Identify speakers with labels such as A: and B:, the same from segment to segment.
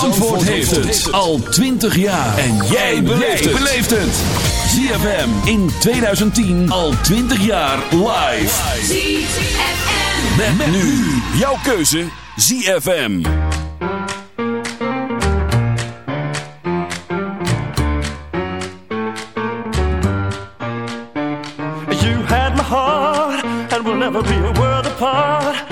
A: Zandvoort heeft het al 20 jaar. En jij beleeft het. ZFM in 2010 al 20 jaar live.
B: ZFM.
A: Met, met nu jouw keuze ZFM.
C: You had my heart, and we'll never be a world apart.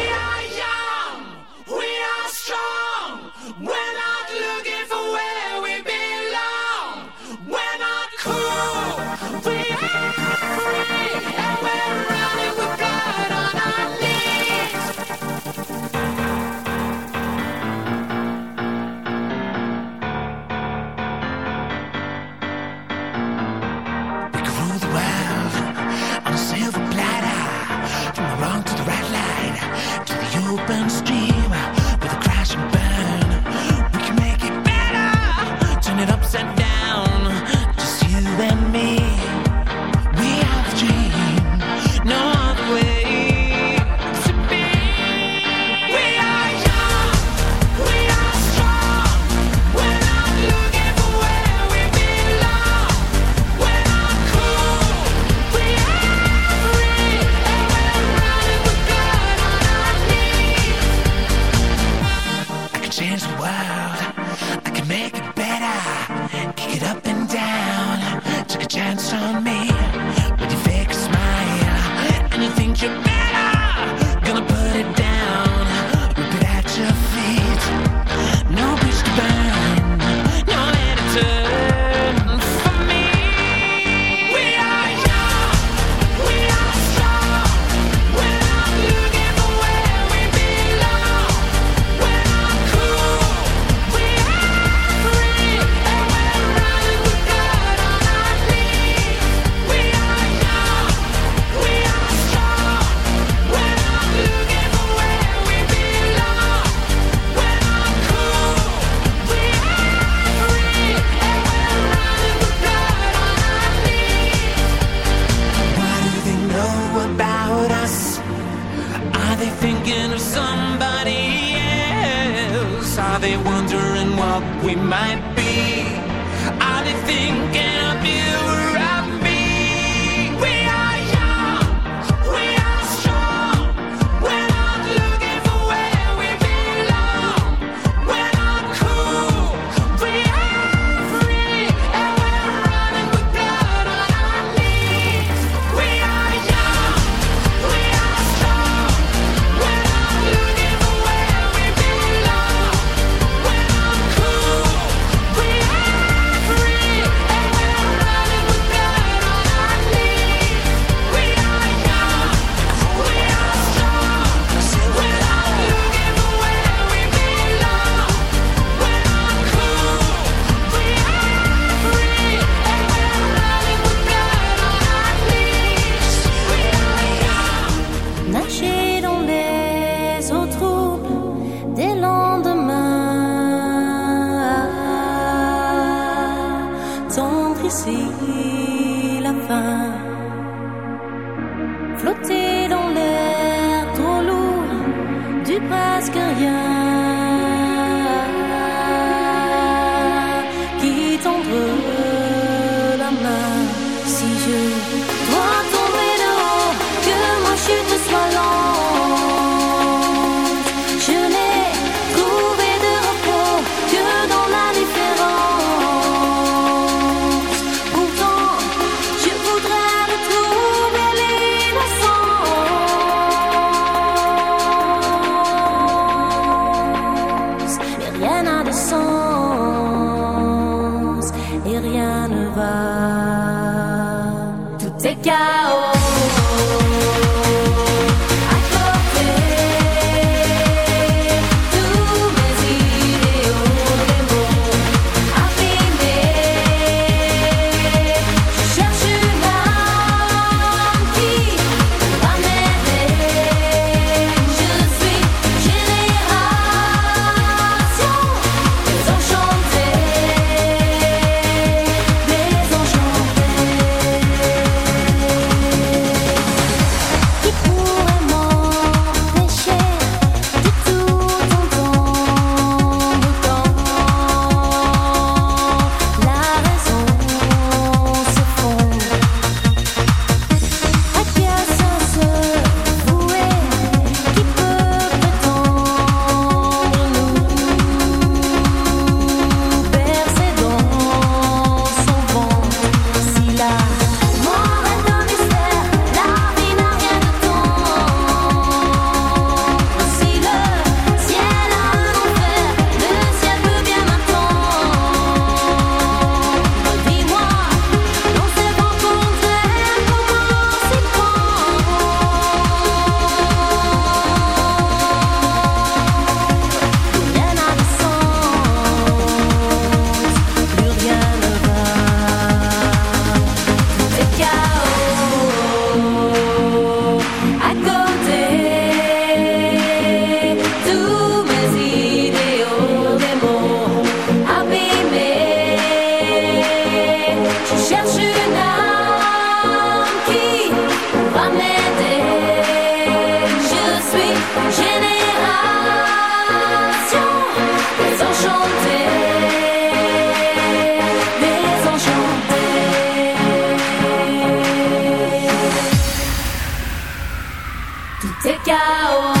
D: think.
E: go.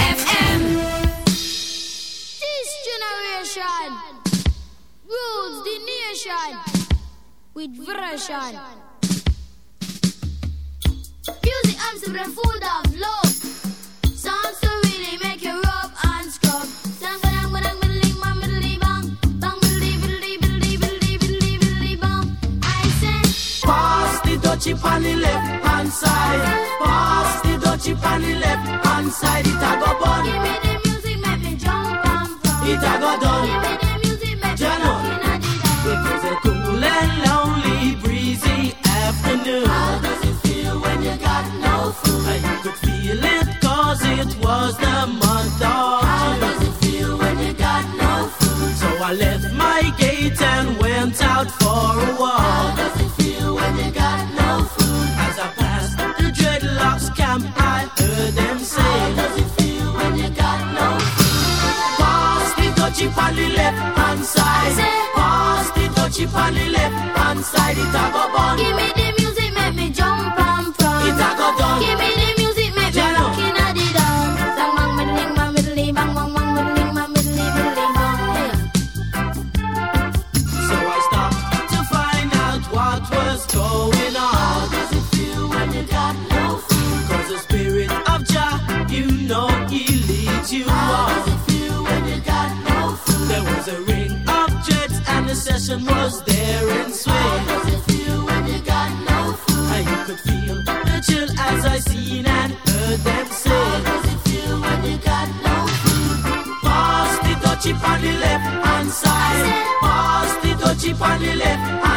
F: on the left hand side,
G: it a go was there and swing. How does it feel when you got no food? How you could feel the chill as I seen and heard them say. How does it feel when you got no food? Pass the dutchie on the left hand side. Pass the dutchie on the left hand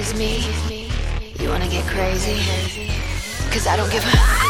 H: Is me.
I: You wanna get crazy? Cause I don't give a.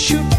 A: shoot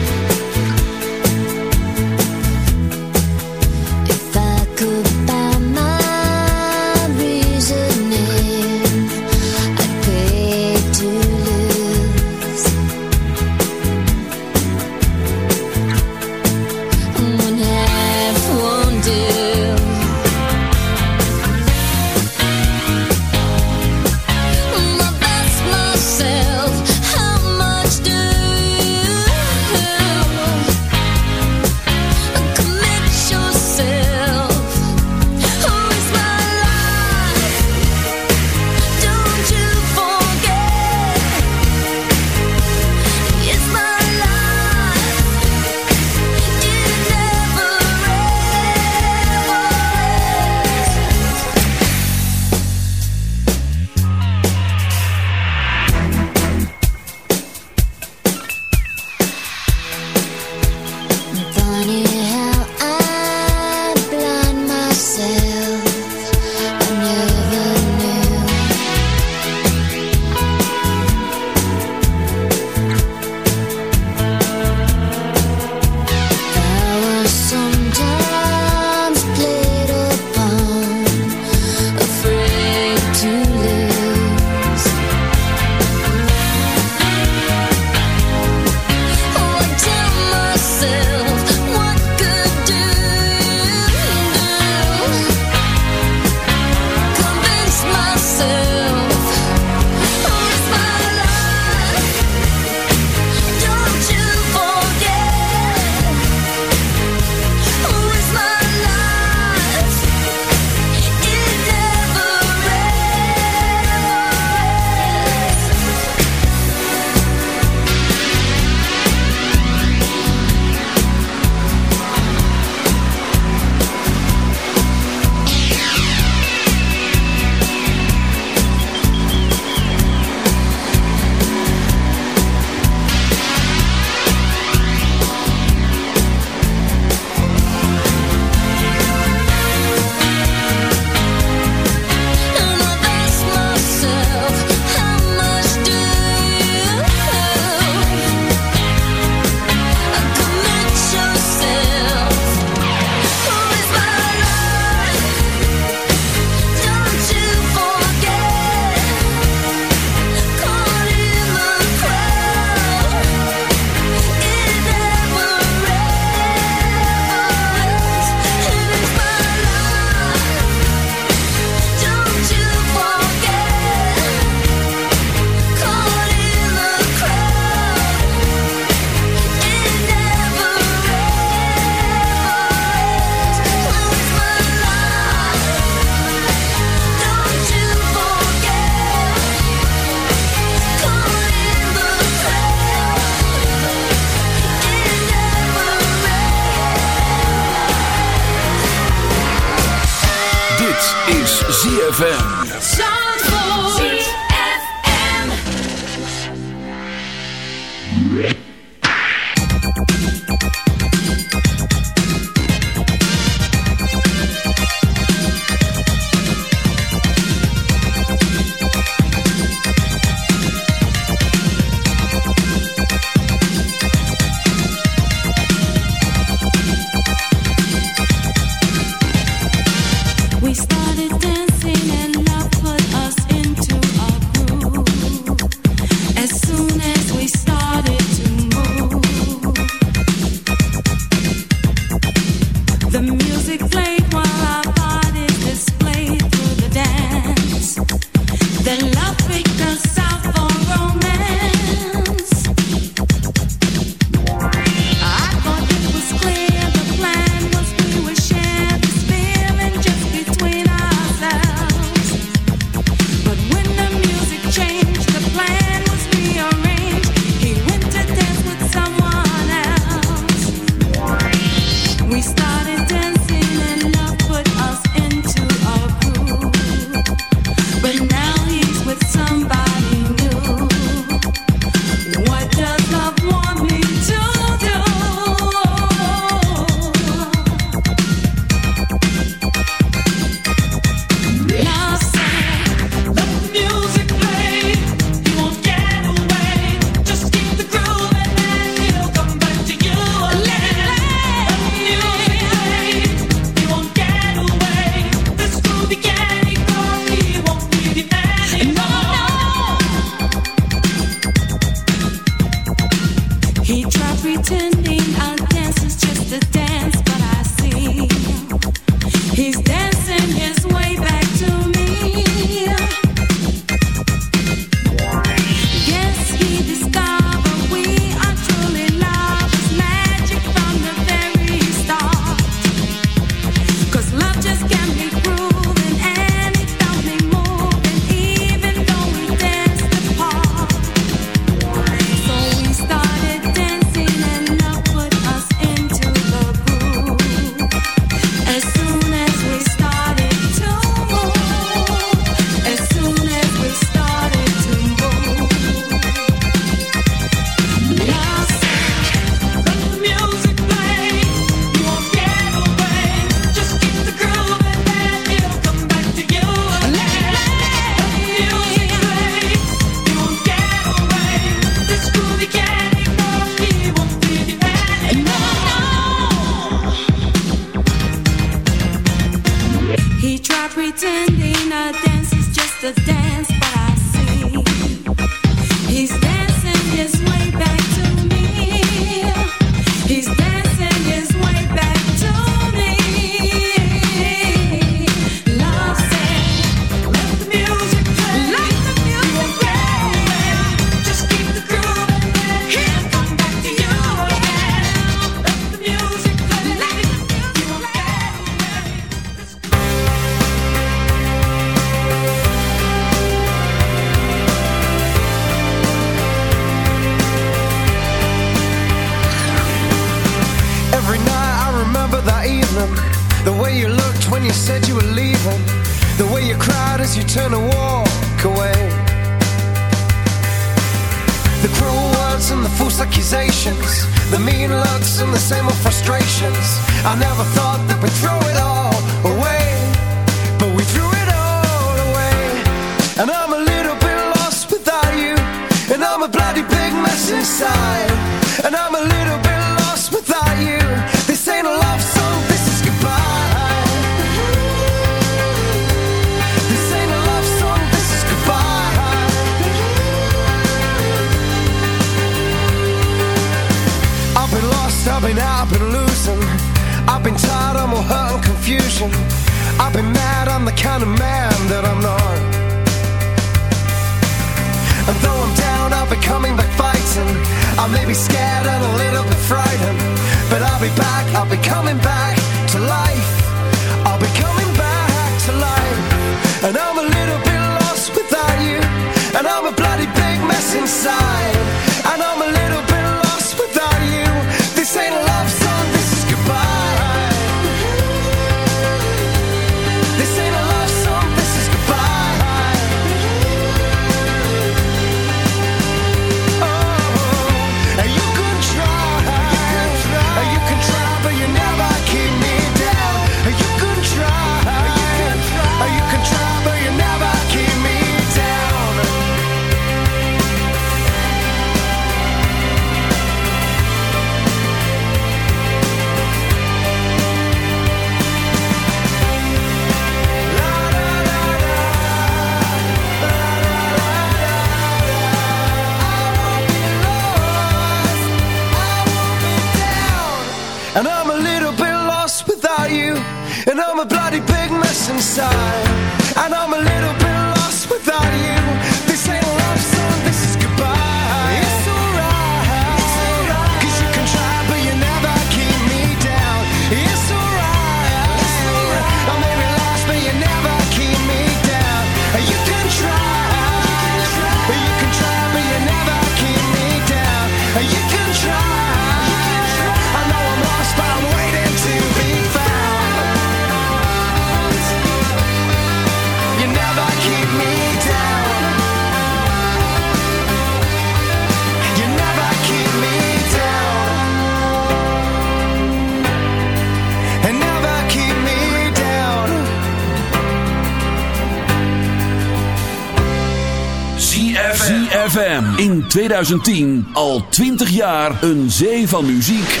A: 2010 al 20 jaar een zee van muziek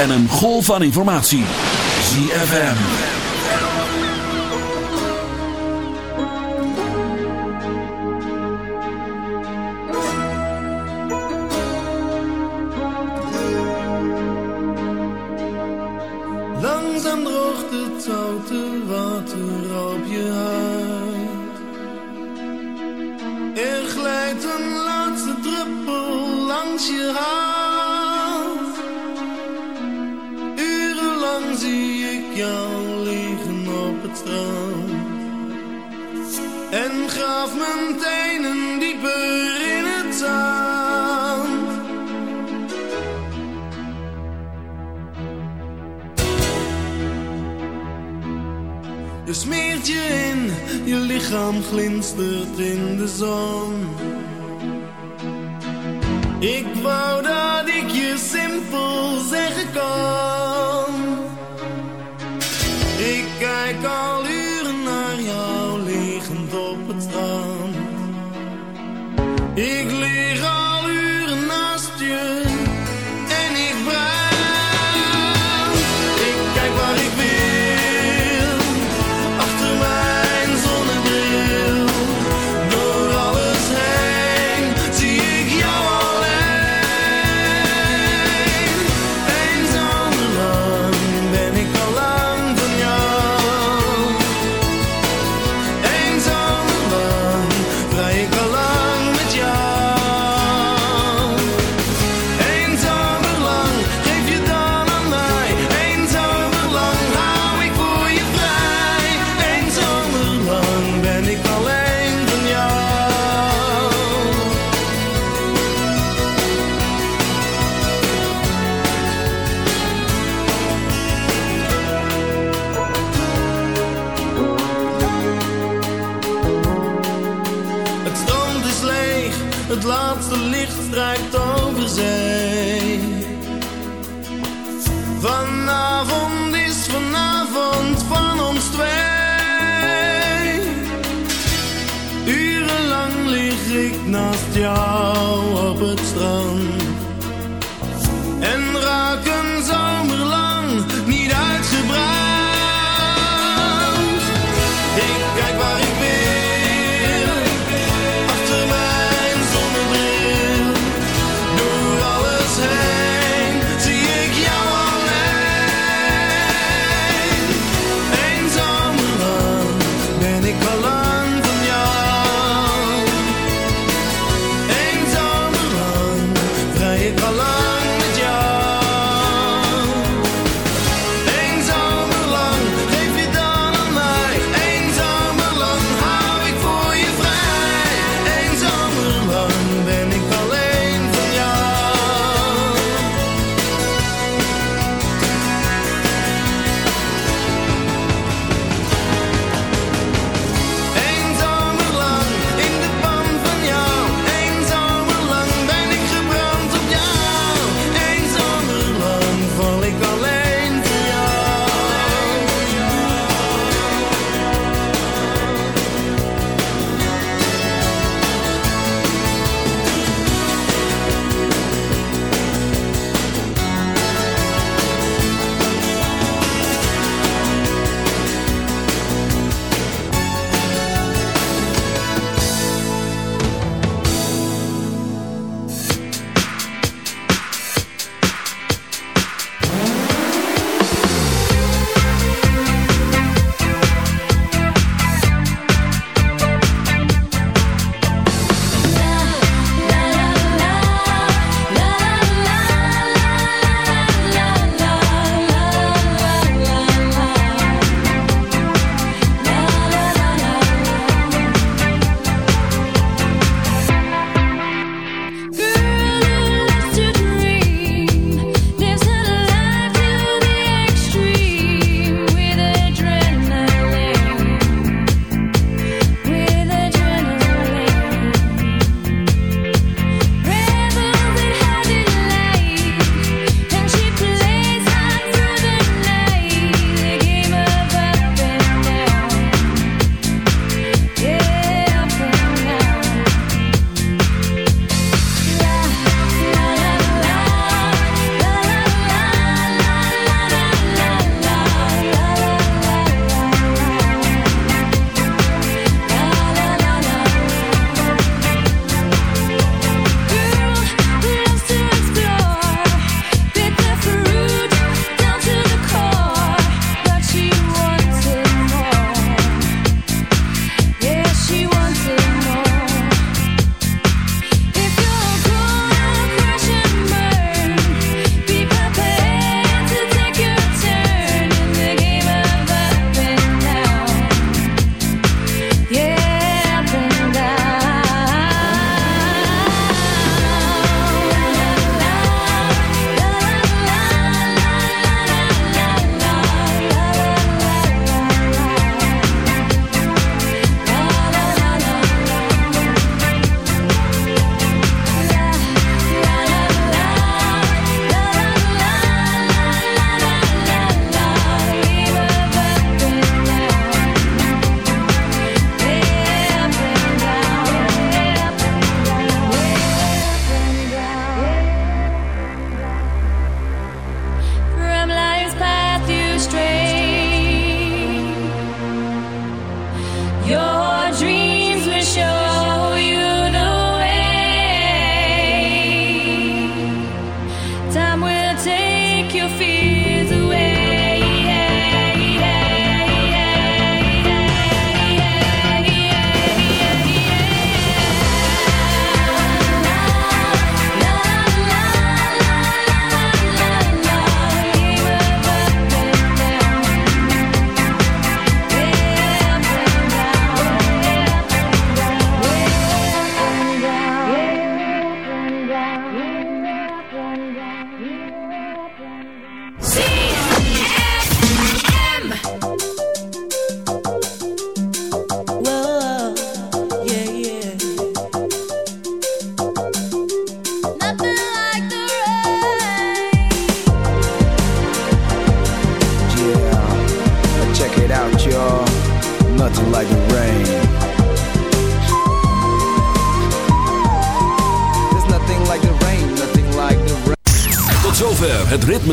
A: en een golf van informatie. ZFM.
C: Langzaam droogt het zoute water op je huid. Er glijdt een laatste druppel langs je huid. Urenlang zie ik jou liggen op het strand. En graaf mijn tenen dieper in het zand. Je smeert je in, je lichaam glinstert in de zon. Ik wou dat ik je simpel zeggen kon. Ik kijk al uren naar jou liggend op het strand. Ik Het strand is leeg, het laatste licht strijkt over zee. Vanavond is vanavond van ons twee. Urenlang lig ik naast jou op het strand.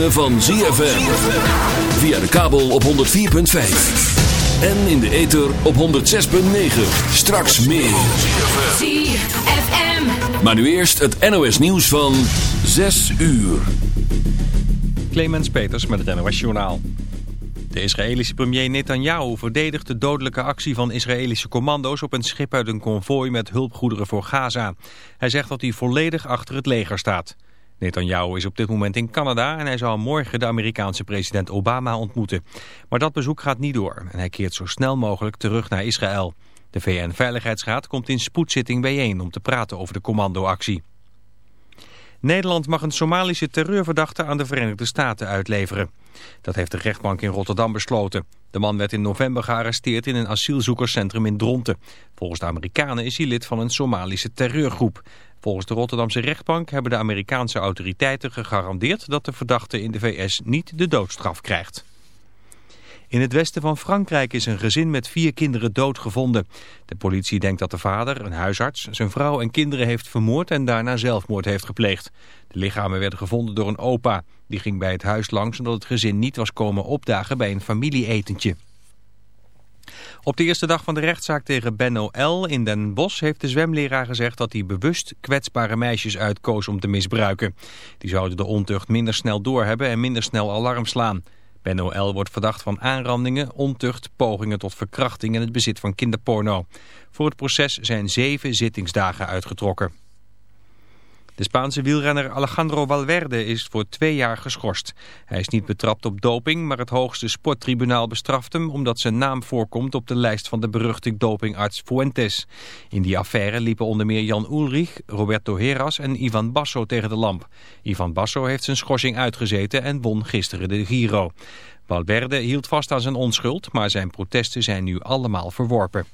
A: Ritme van ZFM. Via de kabel op 104.5. En in de ether op 106.9. Straks meer.
J: ZFM.
A: Maar nu eerst het NOS nieuws van 6 uur.
K: Clemens Peters met het NOS Journaal. De Israëlische premier Netanyahu verdedigt de dodelijke actie van Israëlische commando's op een schip uit een konvooi met hulpgoederen voor Gaza. Hij zegt dat hij volledig achter het leger staat. Netanyahu is op dit moment in Canada en hij zal morgen de Amerikaanse president Obama ontmoeten. Maar dat bezoek gaat niet door en hij keert zo snel mogelijk terug naar Israël. De VN-veiligheidsraad komt in spoedzitting bijeen om te praten over de commandoactie. Nederland mag een Somalische terreurverdachte aan de Verenigde Staten uitleveren. Dat heeft de rechtbank in Rotterdam besloten. De man werd in november gearresteerd in een asielzoekerscentrum in Dronten. Volgens de Amerikanen is hij lid van een Somalische terreurgroep. Volgens de Rotterdamse rechtbank hebben de Amerikaanse autoriteiten gegarandeerd dat de verdachte in de VS niet de doodstraf krijgt. In het westen van Frankrijk is een gezin met vier kinderen doodgevonden. De politie denkt dat de vader, een huisarts, zijn vrouw en kinderen heeft vermoord en daarna zelfmoord heeft gepleegd. De lichamen werden gevonden door een opa. Die ging bij het huis langs omdat het gezin niet was komen opdagen bij een familieetentje. Op de eerste dag van de rechtszaak tegen Benno L. in Den Bosch heeft de zwemleraar gezegd dat hij bewust kwetsbare meisjes uitkoos om te misbruiken. Die zouden de ontucht minder snel doorhebben en minder snel alarm slaan. Benno L. wordt verdacht van aanrandingen, ontucht, pogingen tot verkrachting en het bezit van kinderporno. Voor het proces zijn zeven zittingsdagen uitgetrokken. De Spaanse wielrenner Alejandro Valverde is voor twee jaar geschorst. Hij is niet betrapt op doping, maar het hoogste sporttribunaal bestraft hem... omdat zijn naam voorkomt op de lijst van de beruchte dopingarts Fuentes. In die affaire liepen onder meer Jan Ulrich, Roberto Heras en Ivan Basso tegen de lamp. Ivan Basso heeft zijn schorsing uitgezeten en won gisteren de Giro. Valverde hield vast aan zijn onschuld, maar zijn protesten zijn nu allemaal verworpen.